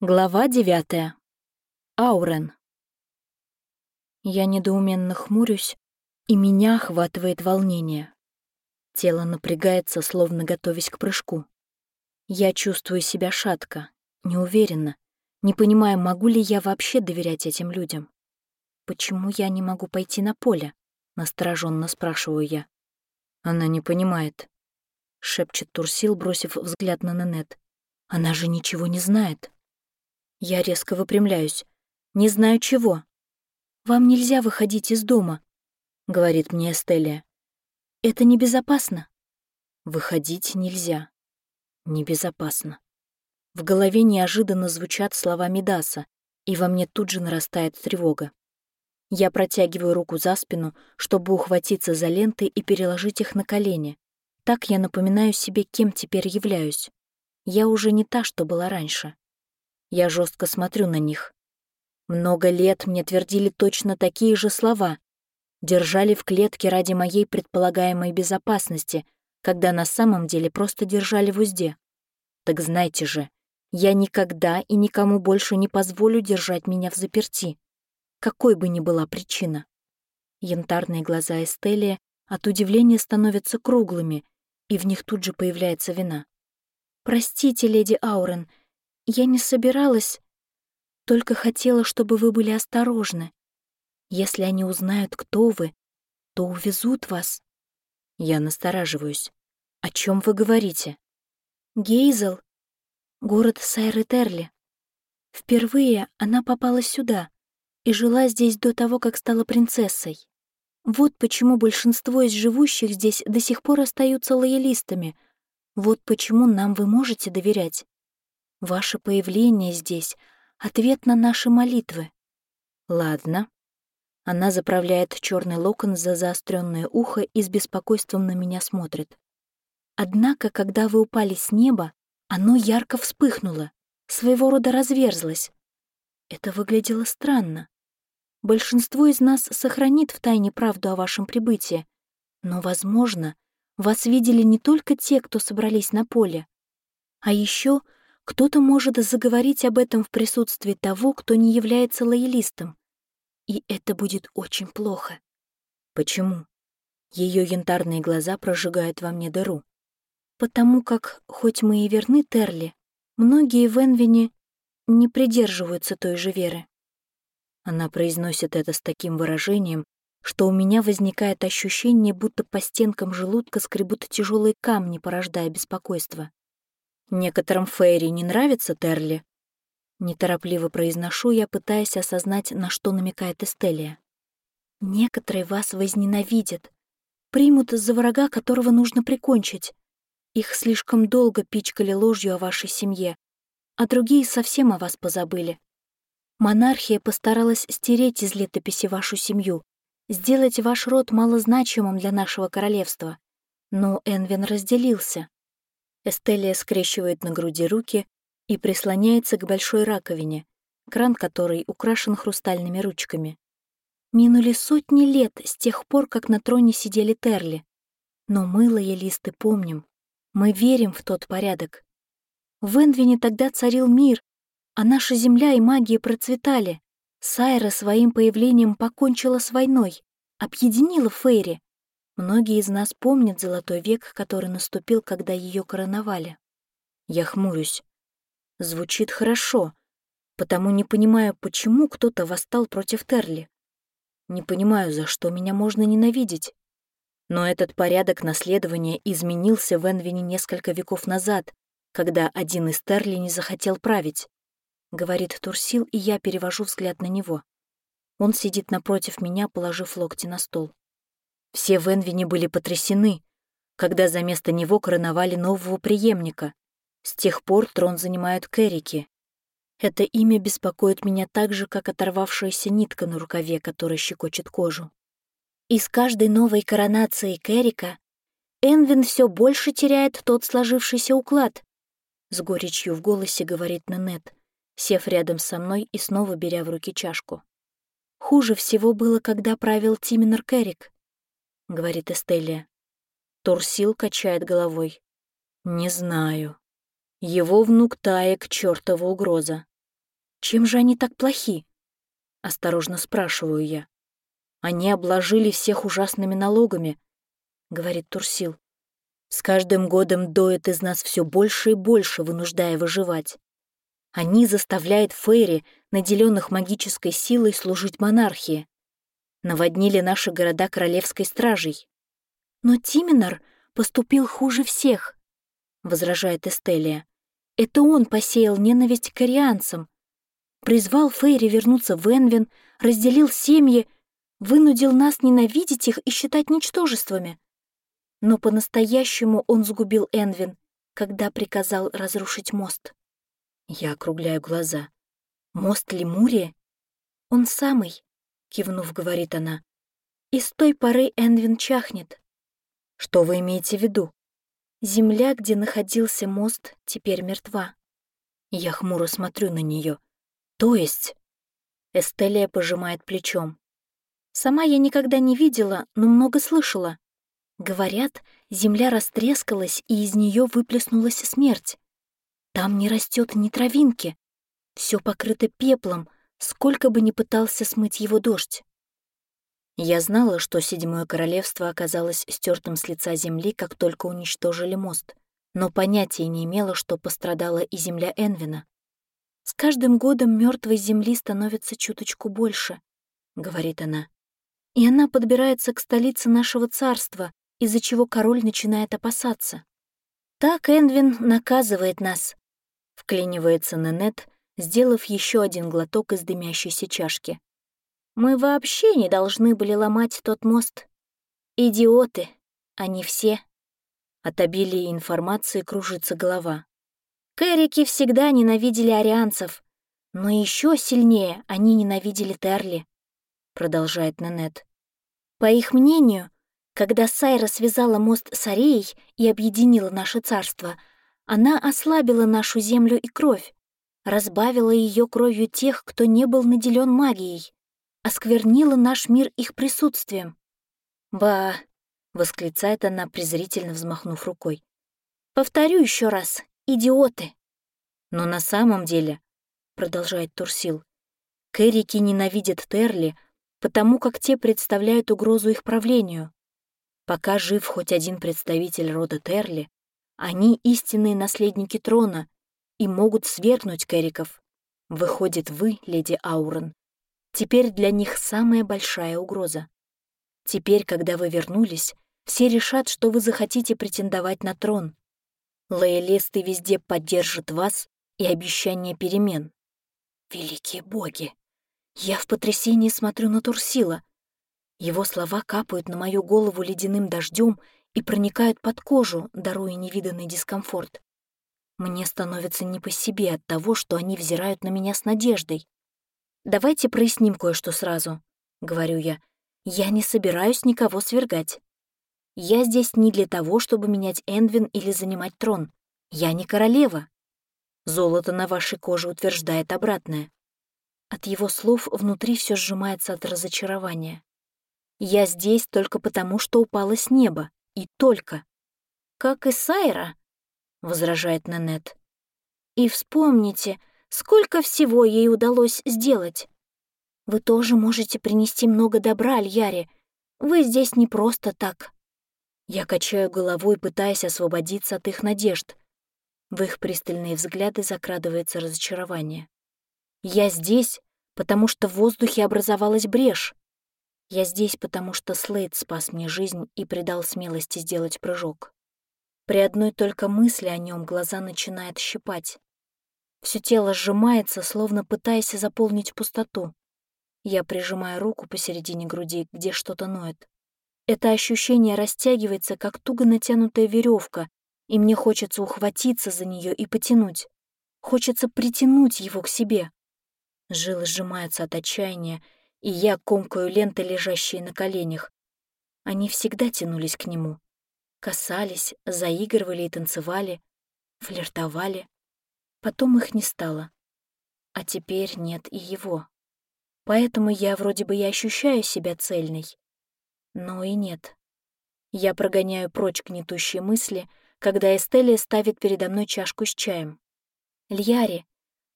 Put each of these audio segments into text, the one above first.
Глава девятая. Аурен. Я недоуменно хмурюсь, и меня охватывает волнение. Тело напрягается, словно готовясь к прыжку. Я чувствую себя шатко, неуверенно, не понимая, могу ли я вообще доверять этим людям. «Почему я не могу пойти на поле?» — настороженно спрашиваю я. Она не понимает. Шепчет Турсил, бросив взгляд на Нанет. Она же ничего не знает. Я резко выпрямляюсь. Не знаю чего. «Вам нельзя выходить из дома», — говорит мне Эстелия. «Это небезопасно». Выходить нельзя. Небезопасно. В голове неожиданно звучат слова Медаса, и во мне тут же нарастает тревога. Я протягиваю руку за спину, чтобы ухватиться за ленты и переложить их на колени. Так я напоминаю себе, кем теперь являюсь. Я уже не та, что была раньше. Я жестко смотрю на них. Много лет мне твердили точно такие же слова. Держали в клетке ради моей предполагаемой безопасности, когда на самом деле просто держали в узде. Так знайте же, я никогда и никому больше не позволю держать меня в заперти, какой бы ни была причина. Янтарные глаза Эстелия от удивления становятся круглыми, и в них тут же появляется вина. «Простите, леди Аурен, я не собиралась, только хотела, чтобы вы были осторожны. Если они узнают, кто вы, то увезут вас. Я настораживаюсь. О чем вы говорите? Гейзел, город Сайретерли. Впервые она попала сюда и жила здесь до того, как стала принцессой. Вот почему большинство из живущих здесь до сих пор остаются лоялистами. Вот почему нам вы можете доверять. Ваше появление здесь — ответ на наши молитвы. Ладно. Она заправляет черный локон за заостренное ухо и с беспокойством на меня смотрит. Однако, когда вы упали с неба, оно ярко вспыхнуло, своего рода разверзлось. Это выглядело странно. Большинство из нас сохранит в тайне правду о вашем прибытии, но, возможно, вас видели не только те, кто собрались на поле, а еще кто-то может заговорить об этом в присутствии того, кто не является лоялистом. И это будет очень плохо. Почему? Ее янтарные глаза прожигают во мне дыру. Потому как, хоть мы и верны Терли, многие в Энвине не придерживаются той же веры. Она произносит это с таким выражением, что у меня возникает ощущение, будто по стенкам желудка скребут тяжелые камни, порождая беспокойство. Некоторым Фейри не нравится Терли. Неторопливо произношу я, пытаясь осознать, на что намекает Эстелия. Некоторые вас возненавидят, примут за врага, которого нужно прикончить. Их слишком долго пичкали ложью о вашей семье, а другие совсем о вас позабыли. Монархия постаралась стереть из летописи вашу семью, сделать ваш род малозначимым для нашего королевства. Но Энвин разделился. Эстелия скрещивает на груди руки и прислоняется к большой раковине, кран которой украшен хрустальными ручками. Минули сотни лет с тех пор, как на троне сидели Терли. Но мы, лоялисты, помним. Мы верим в тот порядок. В Энвине тогда царил мир, а наша земля и магия процветали. Сайра своим появлением покончила с войной, объединила Фейри. Многие из нас помнят золотой век, который наступил, когда ее короновали. Я хмурюсь. Звучит хорошо, потому не понимаю, почему кто-то восстал против Терли. Не понимаю, за что меня можно ненавидеть. Но этот порядок наследования изменился в Энвине несколько веков назад, когда один из Терли не захотел править. Говорит Турсил, и я перевожу взгляд на него. Он сидит напротив меня, положив локти на стол. Все в Энвине были потрясены, когда за место него короновали нового преемника. С тех пор трон занимают Кэрики. Это имя беспокоит меня так же, как оторвавшаяся нитка на рукаве, которая щекочет кожу. И с каждой новой коронацией Кэрика Энвин все больше теряет тот сложившийся уклад, с горечью в голосе говорит Нанет, сев рядом со мной и снова беря в руки чашку. Хуже всего было, когда правил Тиминор Кэрик. — говорит Эстелия. Турсил качает головой. «Не знаю. Его внук Таек — чертова угроза. Чем же они так плохи? Осторожно спрашиваю я. Они обложили всех ужасными налогами, говорит Турсил. С каждым годом доят из нас все больше и больше, вынуждая выживать. Они заставляют Фейри, наделенных магической силой, служить монархии. Наводнили наши города королевской стражей. Но Тиминар поступил хуже всех, возражает Эстелия. Это он посеял ненависть к арианцам, призвал Фейри вернуться в Энвин, разделил семьи, вынудил нас ненавидеть их и считать ничтожествами. Но по-настоящему он сгубил Энвин, когда приказал разрушить мост. Я округляю глаза. «Мост Лемурия?» «Он самый», — кивнув, говорит она. «И с той поры Энвин чахнет». «Что вы имеете в виду?» «Земля, где находился мост, теперь мертва». Я хмуро смотрю на нее. «То есть?» Эстелия пожимает плечом. «Сама я никогда не видела, но много слышала. Говорят, земля растрескалась, и из нее выплеснулась смерть. Там не растет ни травинки. Все покрыто пеплом, сколько бы ни пытался смыть его дождь. Я знала, что Седьмое Королевство оказалось стертым с лица земли, как только уничтожили мост, но понятия не имела, что пострадала и земля Энвина. «С каждым годом мертвой земли становится чуточку больше», — говорит она. «И она подбирается к столице нашего царства, из-за чего король начинает опасаться. «Так Энвин наказывает нас», — вклинивается Ненет, сделав еще один глоток из дымящейся чашки. «Мы вообще не должны были ломать тот мост. Идиоты, они все». От обилия информации кружится голова. Кэрики всегда ненавидели арианцев, но еще сильнее они ненавидели Терли, продолжает Ненет. По их мнению, когда Сайра связала мост с Ареей и объединила наше царство, она ослабила нашу землю и кровь, разбавила ее кровью тех, кто не был наделен магией, осквернила наш мир их присутствием. «Ба!» — восклицает она, презрительно взмахнув рукой. «Повторю еще раз, идиоты!» «Но на самом деле», — продолжает Турсил, «Кэрики ненавидят Терли, потому как те представляют угрозу их правлению. Пока жив хоть один представитель рода Терли, они истинные наследники трона и могут свергнуть Кэриков. Выходит, вы, леди Аурон, теперь для них самая большая угроза. Теперь, когда вы вернулись, все решат, что вы захотите претендовать на трон. Лоялисты везде поддержат вас и обещание перемен. Великие боги! Я в потрясении смотрю на Турсила. Его слова капают на мою голову ледяным дождем и проникают под кожу, даруя невиданный дискомфорт. Мне становится не по себе от того, что они взирают на меня с надеждой. «Давайте проясним кое-что сразу», — говорю я. «Я не собираюсь никого свергать. Я здесь не для того, чтобы менять Эндвин или занимать трон. Я не королева. Золото на вашей коже утверждает обратное». От его слов внутри все сжимается от разочарования. Я здесь только потому, что упала с неба. И только. Как и Сайра, — возражает Нанет. И вспомните, сколько всего ей удалось сделать. Вы тоже можете принести много добра, Альяре. Вы здесь не просто так. Я качаю головой, пытаясь освободиться от их надежд. В их пристальные взгляды закрадывается разочарование. Я здесь, потому что в воздухе образовалась брешь. Я здесь, потому что Слейд спас мне жизнь и придал смелости сделать прыжок. При одной только мысли о нем глаза начинают щипать. Все тело сжимается, словно пытаясь заполнить пустоту. Я прижимаю руку посередине груди, где что-то ноет. Это ощущение растягивается, как туго натянутая веревка, и мне хочется ухватиться за нее и потянуть. Хочется притянуть его к себе. Жилы сжимаются от отчаяния, и я комкаю ленты, лежащие на коленях. Они всегда тянулись к нему. Касались, заигрывали и танцевали, флиртовали. Потом их не стало. А теперь нет и его. Поэтому я вроде бы и ощущаю себя цельной. Но и нет. Я прогоняю прочь гнетущие мысли, когда Эстелия ставит передо мной чашку с чаем. «Льяри,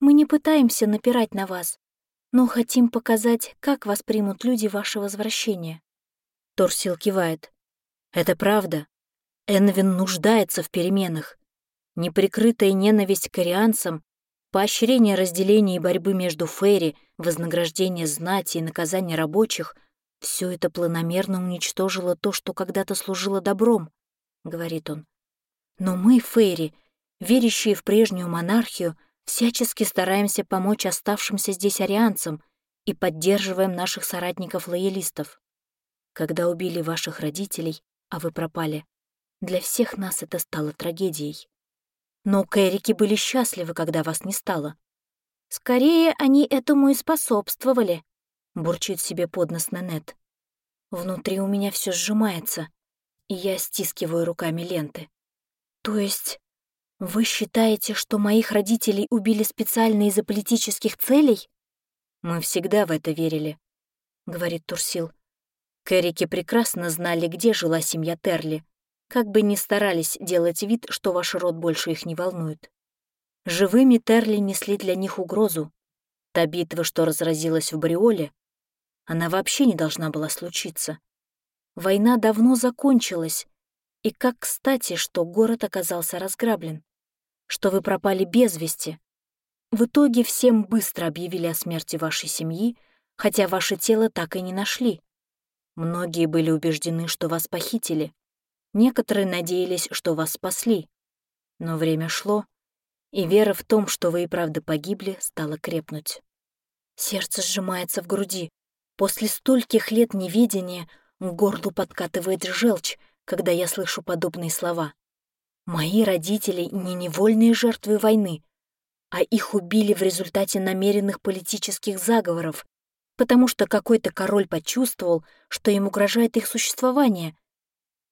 Мы не пытаемся напирать на вас, но хотим показать, как воспримут люди ваше возвращение». Торсил кивает. «Это правда. Энвин нуждается в переменах. Неприкрытая ненависть к арианцам, поощрение разделения и борьбы между Ферри, вознаграждение знати и наказание рабочих — все это планомерно уничтожило то, что когда-то служило добром, — говорит он. Но мы, Ферри, верящие в прежнюю монархию, всячески стараемся помочь оставшимся здесь арианцам и поддерживаем наших соратников-лоялистов. Когда убили ваших родителей, а вы пропали, для всех нас это стало трагедией. Но Кэрики были счастливы, когда вас не стало. Скорее, они этому и способствовали, бурчит себе под нос Нанет. Внутри у меня все сжимается, и я стискиваю руками ленты. То есть вы считаете, что моих родителей убили специально из-за политических целей? Мы всегда в это верили, говорит Турсил. Кэрики прекрасно знали, где жила семья Терли, как бы ни старались делать вид, что ваш род больше их не волнует. Живыми Терли несли для них угрозу. Та битва, что разразилась в Бриоле, она вообще не должна была случиться. Война давно закончилась, и как кстати, что город оказался разграблен что вы пропали без вести. В итоге всем быстро объявили о смерти вашей семьи, хотя ваше тело так и не нашли. Многие были убеждены, что вас похитили. Некоторые надеялись, что вас спасли. Но время шло, и вера в том, что вы и правда погибли, стала крепнуть. Сердце сжимается в груди. После стольких лет неведения к горлу подкатывает желчь, когда я слышу подобные слова. Мои родители не невольные жертвы войны, а их убили в результате намеренных политических заговоров, потому что какой-то король почувствовал, что им угрожает их существование.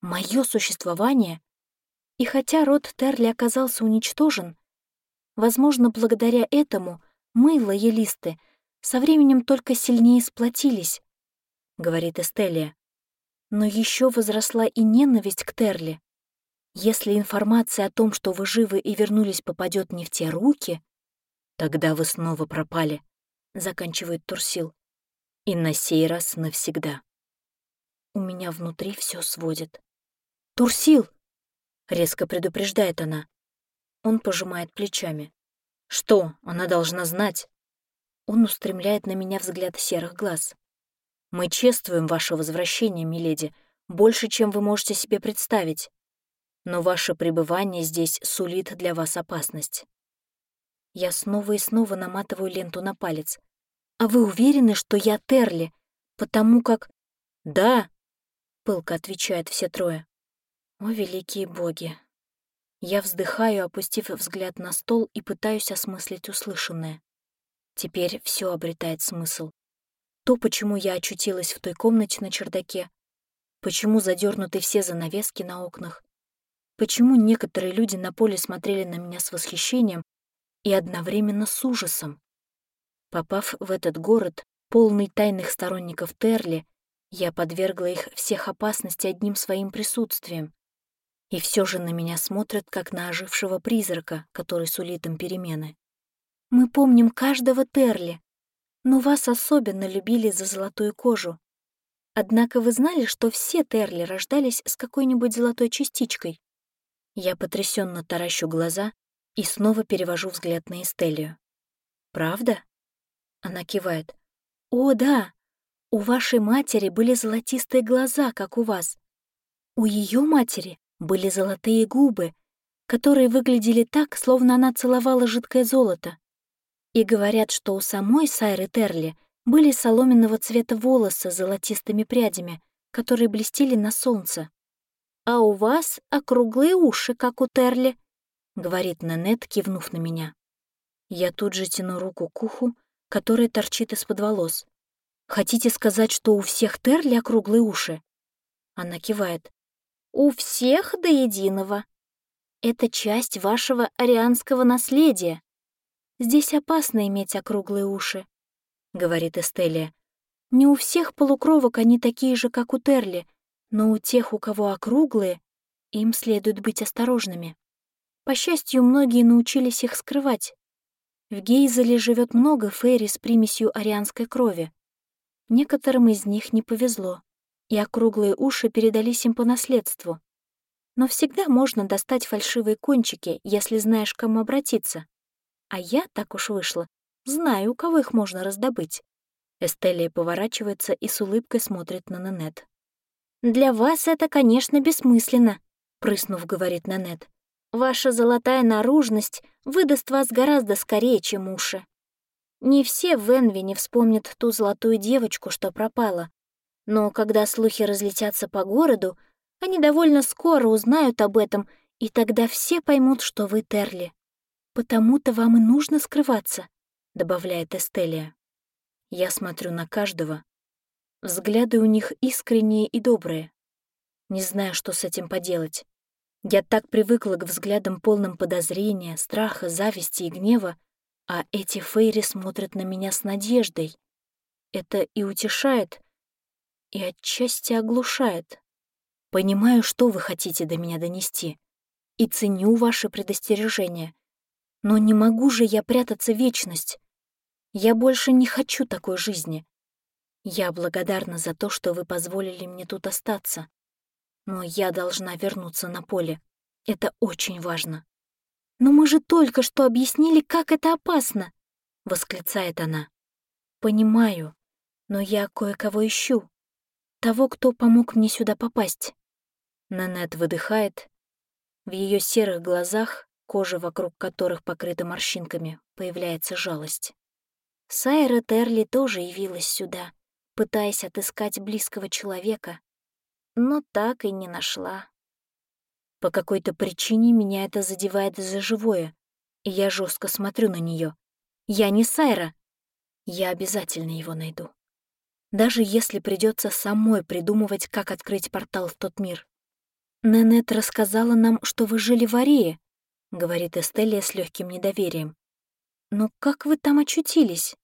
Мое существование? И хотя род Терли оказался уничтожен, возможно, благодаря этому мы, лоялисты, со временем только сильнее сплотились, — говорит Эстелия. Но еще возросла и ненависть к Терли. Если информация о том, что вы живы и вернулись, попадет не в те руки, тогда вы снова пропали, — заканчивает Турсил. И на сей раз навсегда. У меня внутри все сводит. «Турсил!» — резко предупреждает она. Он пожимает плечами. «Что, она должна знать?» Он устремляет на меня взгляд серых глаз. «Мы чествуем ваше возвращение, миледи, больше, чем вы можете себе представить но ваше пребывание здесь сулит для вас опасность. Я снова и снова наматываю ленту на палец. А вы уверены, что я Терли? Потому как... Да, пылко отвечают все трое. О, великие боги. Я вздыхаю, опустив взгляд на стол и пытаюсь осмыслить услышанное. Теперь все обретает смысл. То, почему я очутилась в той комнате на чердаке, почему задернуты все занавески на окнах, Почему некоторые люди на поле смотрели на меня с восхищением и одновременно с ужасом? Попав в этот город, полный тайных сторонников Терли, я подвергла их всех опасности одним своим присутствием. И все же на меня смотрят, как на ожившего призрака, который сулит им перемены. Мы помним каждого Терли, но вас особенно любили за золотую кожу. Однако вы знали, что все Терли рождались с какой-нибудь золотой частичкой? Я потрясенно таращу глаза и снова перевожу взгляд на Эстелию. «Правда?» Она кивает. «О, да! У вашей матери были золотистые глаза, как у вас. У ее матери были золотые губы, которые выглядели так, словно она целовала жидкое золото. И говорят, что у самой Сайры Терли были соломенного цвета волосы с золотистыми прядями, которые блестели на солнце а у вас округлые уши, как у Терли», — говорит Нанет, кивнув на меня. Я тут же тяну руку к уху, которая торчит из-под волос. «Хотите сказать, что у всех Терли округлые уши?» Она кивает. «У всех до единого. Это часть вашего арианского наследия. Здесь опасно иметь округлые уши», — говорит Эстелия. «Не у всех полукровок они такие же, как у Терли, но у тех, у кого округлые, им следует быть осторожными. По счастью, многие научились их скрывать. В Гейзеле живет много фейри с примесью арианской крови. Некоторым из них не повезло, и округлые уши передались им по наследству. Но всегда можно достать фальшивые кончики, если знаешь, к кому обратиться. А я, так уж вышло, знаю, у кого их можно раздобыть. Эстелия поворачивается и с улыбкой смотрит на Нанет. «Для вас это, конечно, бессмысленно», — прыснув, говорит Нанет. «Ваша золотая наружность выдаст вас гораздо скорее, чем уши. Не все в Энвине вспомнят ту золотую девочку, что пропала. Но когда слухи разлетятся по городу, они довольно скоро узнают об этом, и тогда все поймут, что вы Терли. Потому-то вам и нужно скрываться», — добавляет Эстелия. Я смотрю на каждого. Взгляды у них искренние и добрые. Не знаю, что с этим поделать. Я так привыкла к взглядам полным подозрения, страха, зависти и гнева, а эти фейри смотрят на меня с надеждой. Это и утешает, и отчасти оглушает. Понимаю, что вы хотите до меня донести, и ценю ваши предостережения. Но не могу же я прятаться вечность. Я больше не хочу такой жизни. Я благодарна за то, что вы позволили мне тут остаться. Но я должна вернуться на поле. Это очень важно. «Но мы же только что объяснили, как это опасно!» — восклицает она. «Понимаю, но я кое-кого ищу. Того, кто помог мне сюда попасть». Нанет выдыхает. В ее серых глазах, кожа вокруг которых покрыта морщинками, появляется жалость. Сайра Терли тоже явилась сюда, пытаясь отыскать близкого человека, но так и не нашла. По какой-то причине меня это задевает за живое, и я жестко смотрю на нее. Я не Сайра. Я обязательно его найду. Даже если придется самой придумывать, как открыть портал в тот мир. «Ненет рассказала нам, что вы жили в Арее», — говорит Эстелия с легким недоверием. «Но как вы там очутились?»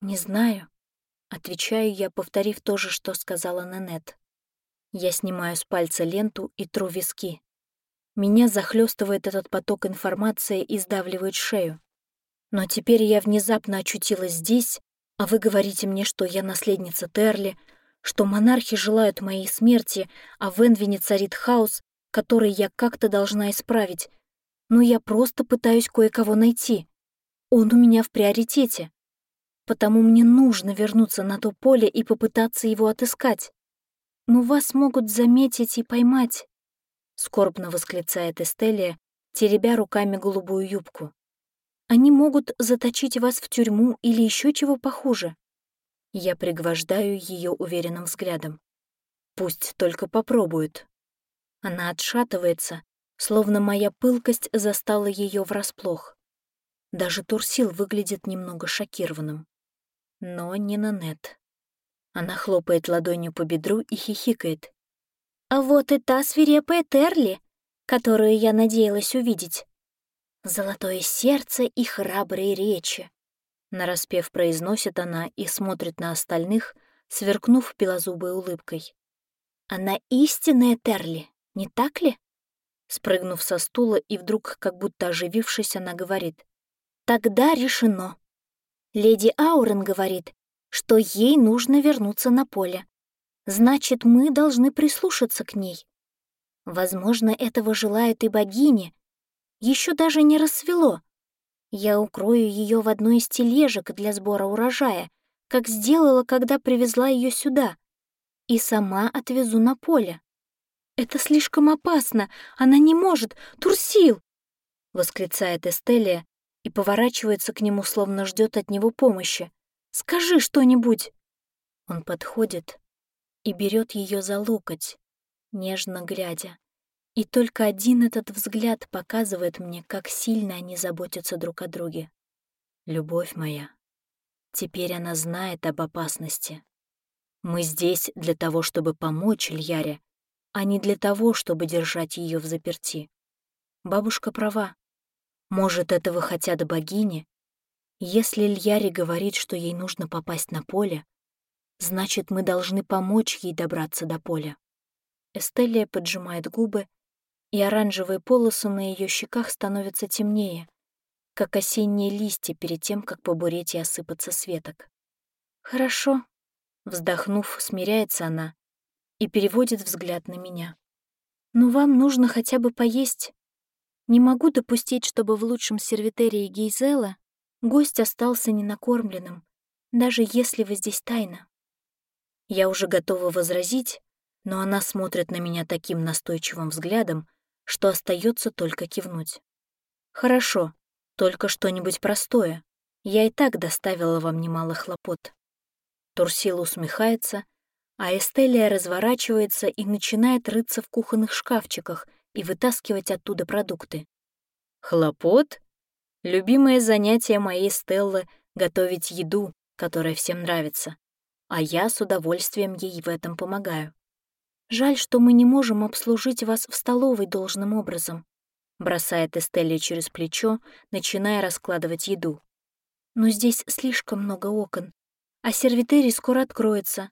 «Не знаю», — отвечаю я, повторив то же, что сказала Ненет. Я снимаю с пальца ленту и тру виски. Меня захлестывает этот поток информации и сдавливает шею. Но теперь я внезапно очутилась здесь, а вы говорите мне, что я наследница Терли, что монархи желают моей смерти, а в Энвине царит хаос, который я как-то должна исправить. Но я просто пытаюсь кое-кого найти. Он у меня в приоритете. Потому мне нужно вернуться на то поле и попытаться его отыскать. Но вас могут заметить и поймать. Скорбно восклицает Эстелия, теребя руками голубую юбку. Они могут заточить вас в тюрьму или еще чего похуже. Я пригвождаю ее уверенным взглядом. Пусть только попробуют. Она отшатывается, словно моя пылкость застала ее врасплох. Даже Турсил выглядит немного шокированным. Но не Нанет. Она хлопает ладонью по бедру и хихикает. «А вот и та свирепая Терли, которую я надеялась увидеть. Золотое сердце и храбрые речи. Нараспев произносит она и смотрит на остальных, сверкнув белозубой улыбкой. «Она истинная Терли, не так ли?» Спрыгнув со стула и вдруг, как будто оживившись, она говорит. «Тогда решено. Леди Аурен говорит, что ей нужно вернуться на поле. Значит, мы должны прислушаться к ней. Возможно, этого желает и богиня. Еще даже не рассвело, я укрою ее в одной из тележек для сбора урожая, как сделала, когда привезла ее сюда, и сама отвезу на поле. «Это слишком опасно! Она не может! Турсил!» — восклицает Эстелия и поворачивается к нему, словно ждет от него помощи. «Скажи что-нибудь!» Он подходит и берет ее за локоть, нежно глядя. И только один этот взгляд показывает мне, как сильно они заботятся друг о друге. Любовь моя. Теперь она знает об опасности. Мы здесь для того, чтобы помочь Ильяре, а не для того, чтобы держать ее в заперти. Бабушка права. Может, этого хотят богини? Если Ильяре говорит, что ей нужно попасть на поле, значит, мы должны помочь ей добраться до поля. Эстелия поджимает губы и оранжевые полосы на ее щеках становятся темнее. как осенние листья перед тем, как побуреть и осыпаться с веток. «Хорошо», — вздохнув, смиряется она и переводит взгляд на меня. «Но вам нужно хотя бы поесть. Не могу допустить, чтобы в лучшем сервитерии Гейзела гость остался ненакормленным, даже если вы здесь тайно». Я уже готова возразить, но она смотрит на меня таким настойчивым взглядом, что остается только кивнуть. «Хорошо, только что-нибудь простое. Я и так доставила вам немало хлопот». Турсил усмехается, а Эстелия разворачивается и начинает рыться в кухонных шкафчиках и вытаскивать оттуда продукты. «Хлопот?» Любимое занятие моей Стеллы — готовить еду, которая всем нравится. А я с удовольствием ей в этом помогаю. «Жаль, что мы не можем обслужить вас в столовой должным образом», бросает Эстелли через плечо, начиная раскладывать еду. «Но здесь слишком много окон, а сервитерий скоро откроется.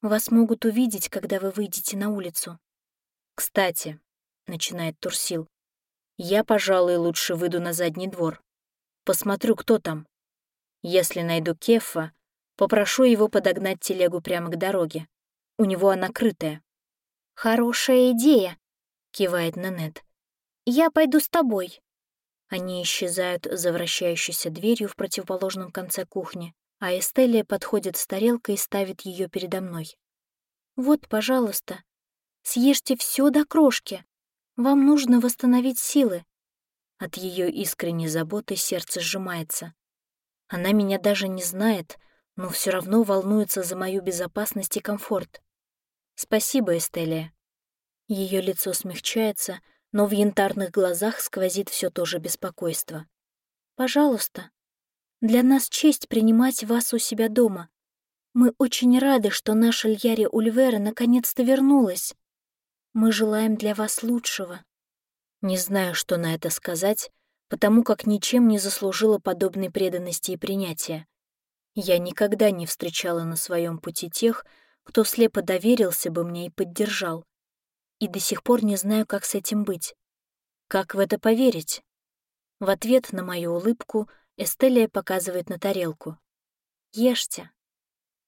Вас могут увидеть, когда вы выйдете на улицу». «Кстати», — начинает Турсил, «я, пожалуй, лучше выйду на задний двор. Посмотрю, кто там. Если найду Кефа, попрошу его подогнать телегу прямо к дороге. У него она крытая». «Хорошая идея», — кивает Нанет. «Я пойду с тобой». Они исчезают за вращающейся дверью в противоположном конце кухни, а Эстелия подходит с тарелкой и ставит ее передо мной. «Вот, пожалуйста, съешьте все до крошки. Вам нужно восстановить силы». От ее искренней заботы сердце сжимается. Она меня даже не знает, но все равно волнуется за мою безопасность и комфорт. Спасибо, Эстелия. Ее лицо смягчается, но в янтарных глазах сквозит все то же беспокойство. «Пожалуйста, для нас честь принимать вас у себя дома. Мы очень рады, что наша Льяри Ульвера наконец-то вернулась. Мы желаем для вас лучшего». Не знаю, что на это сказать, потому как ничем не заслужила подобной преданности и принятия. Я никогда не встречала на своем пути тех, кто слепо доверился бы мне и поддержал и до сих пор не знаю, как с этим быть. Как в это поверить? В ответ на мою улыбку Эстелия показывает на тарелку. «Ешьте».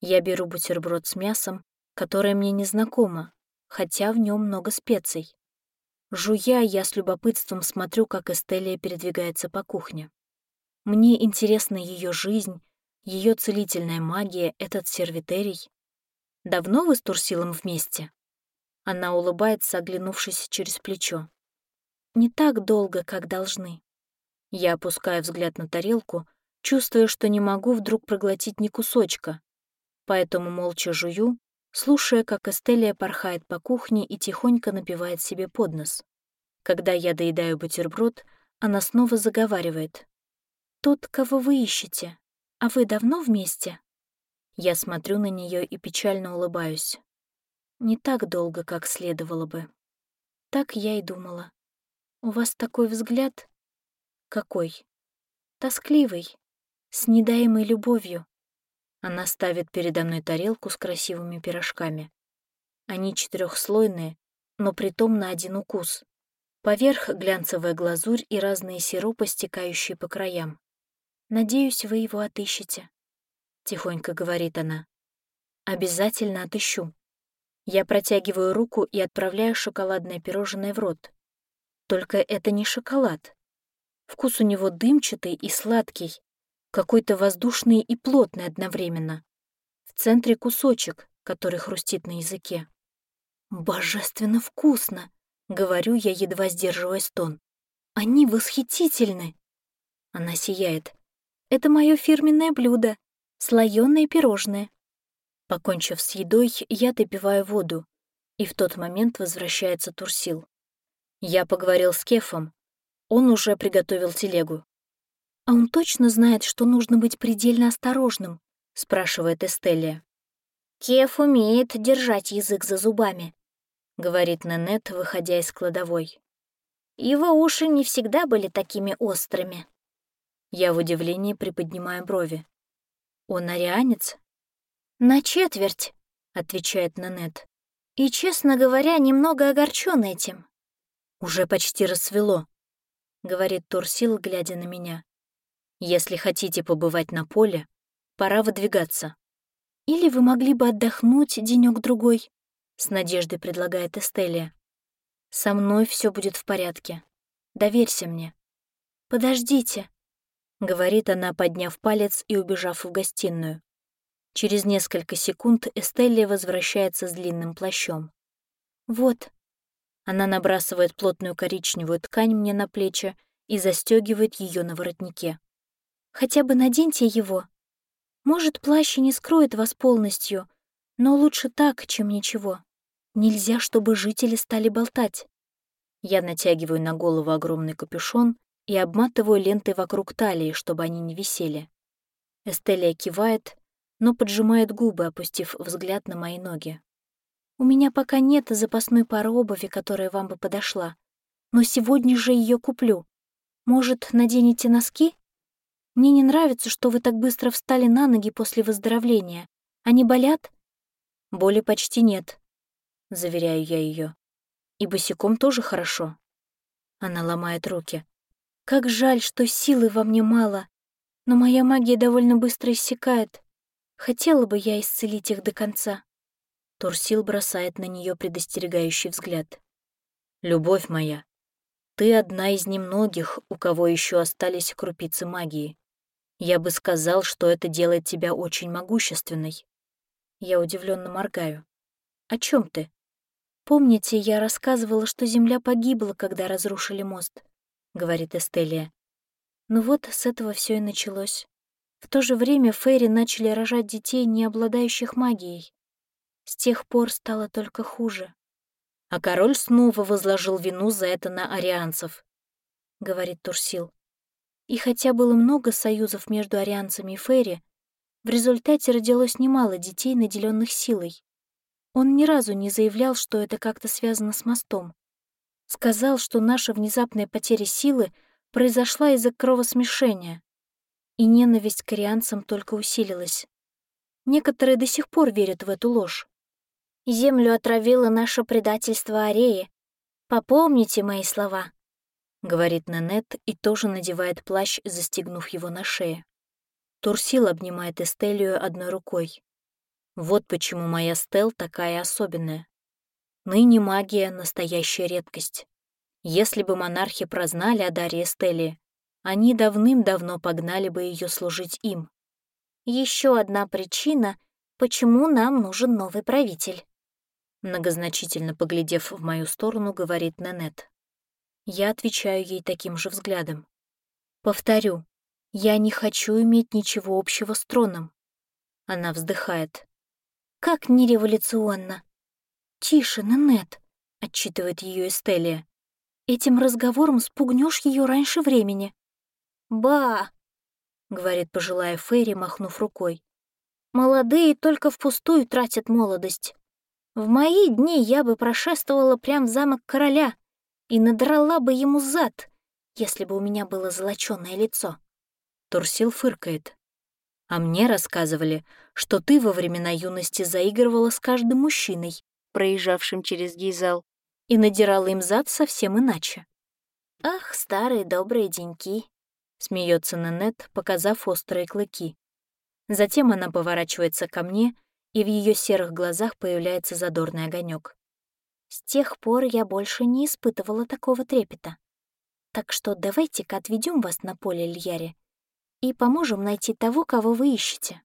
Я беру бутерброд с мясом, которое мне незнакомо, хотя в нем много специй. Жуя, я с любопытством смотрю, как Эстелия передвигается по кухне. Мне интересна ее жизнь, ее целительная магия, этот сервитерий. Давно вы с Турсилом вместе? Она улыбается, оглянувшись через плечо. «Не так долго, как должны». Я опускаю взгляд на тарелку, чувствуя, что не могу вдруг проглотить ни кусочка, поэтому молча жую, слушая, как Эстелия порхает по кухне и тихонько напивает себе под нос. Когда я доедаю бутерброд, она снова заговаривает. «Тот, кого вы ищете, а вы давно вместе?» Я смотрю на нее и печально улыбаюсь. Не так долго, как следовало бы. Так я и думала. У вас такой взгляд? Какой? Тоскливый, с недаемой любовью. Она ставит передо мной тарелку с красивыми пирожками. Они четырехслойные, но притом на один укус. Поверх глянцевая глазурь и разные сиропы, стекающие по краям. «Надеюсь, вы его отыщете», — тихонько говорит она. «Обязательно отыщу», я протягиваю руку и отправляю шоколадное пирожное в рот. Только это не шоколад. Вкус у него дымчатый и сладкий, какой-то воздушный и плотный одновременно. В центре кусочек, который хрустит на языке. «Божественно вкусно!» — говорю я, едва сдерживая стон. «Они восхитительны!» Она сияет. «Это мое фирменное блюдо — слоёное пирожное. Покончив с едой, я допиваю воду, и в тот момент возвращается Турсил. Я поговорил с Кефом. Он уже приготовил телегу. «А он точно знает, что нужно быть предельно осторожным?» — спрашивает Эстелия. «Кеф умеет держать язык за зубами», — говорит Нанет, выходя из кладовой. «Его уши не всегда были такими острыми». Я в удивлении приподнимаю брови. «Он арианец?» «На четверть», — отвечает Нанет. «И, честно говоря, немного огорчен этим». «Уже почти рассвело», — говорит Турсил, глядя на меня. Если хотите побывать на поле, пора выдвигаться. Или вы могли бы отдохнуть денек другой с надеждой предлагает Эстелия. Со мной все будет в порядке. Доверься мне. Подождите, говорит она, подняв палец и убежав в гостиную. Через несколько секунд Эстелия возвращается с длинным плащом. Вот. Она набрасывает плотную коричневую ткань мне на плечи и застегивает ее на воротнике. Хотя бы наденьте его. Может, плащ и не скроет вас полностью, но лучше так, чем ничего. Нельзя, чтобы жители стали болтать. Я натягиваю на голову огромный капюшон и обматываю лентой вокруг талии, чтобы они не висели. Эстелия кивает, но поджимает губы, опустив взгляд на мои ноги. «У меня пока нет запасной пары обуви, которая вам бы подошла, но сегодня же ее куплю. Может, наденете носки?» Мне не нравится, что вы так быстро встали на ноги после выздоровления. Они болят? Боли почти нет, заверяю я ее. И босиком тоже хорошо. Она ломает руки. Как жаль, что силы во мне мало, но моя магия довольно быстро иссякает. Хотела бы я исцелить их до конца. Турсил бросает на нее предостерегающий взгляд. «Любовь моя, ты одна из немногих, у кого еще остались крупицы магии. Я бы сказал, что это делает тебя очень могущественной. Я удивленно моргаю. О чем ты? Помните, я рассказывала, что Земля погибла, когда разрушили мост, говорит Эстелия. Ну вот с этого все и началось. В то же время Фейри начали рожать детей, не обладающих магией. С тех пор стало только хуже. А король снова возложил вину за это на арианцев, говорит Турсил. И хотя было много союзов между арианцами и Ферри, в результате родилось немало детей, наделенных силой. Он ни разу не заявлял, что это как-то связано с мостом. Сказал, что наша внезапная потеря силы произошла из-за кровосмешения, и ненависть к арианцам только усилилась. Некоторые до сих пор верят в эту ложь. «Землю отравило наше предательство Ареи. Попомните мои слова», говорит Нанет и тоже надевает плащ, застегнув его на шее. Турсил обнимает Эстелию одной рукой. Вот почему моя Стел такая особенная. Ныне магия — настоящая редкость. Если бы монархи прознали о даре Эстелии, они давным-давно погнали бы ее служить им. Еще одна причина, почему нам нужен новый правитель. Многозначительно поглядев в мою сторону, говорит Нанет. Я отвечаю ей таким же взглядом. Повторю, я не хочу иметь ничего общего с троном. Она вздыхает. Как нереволюционно. Тише, Нанет, отчитывает ее Эстелия. Этим разговором спугнешь ее раньше времени. Ба, говорит пожилая Ферри, махнув рукой. Молодые только впустую тратят молодость. В мои дни я бы прошествовала прямо в замок короля, и надрала бы ему зад, если бы у меня было золочёное лицо. Турсил фыркает. А мне рассказывали, что ты во времена юности заигрывала с каждым мужчиной, проезжавшим через Гизал, и надирала им зад совсем иначе. «Ах, старые добрые деньки!» — смеется Нанет, показав острые клыки. Затем она поворачивается ко мне, и в ее серых глазах появляется задорный огонек. С тех пор я больше не испытывала такого трепета. Так что давайте-ка отведем вас на поле Льяре и поможем найти того, кого вы ищете.